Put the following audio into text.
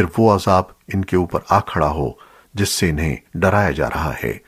फिर वो अजाब इनके ऊपर आ खड़ा हो जिससे इन्हें डराया जा रहा है।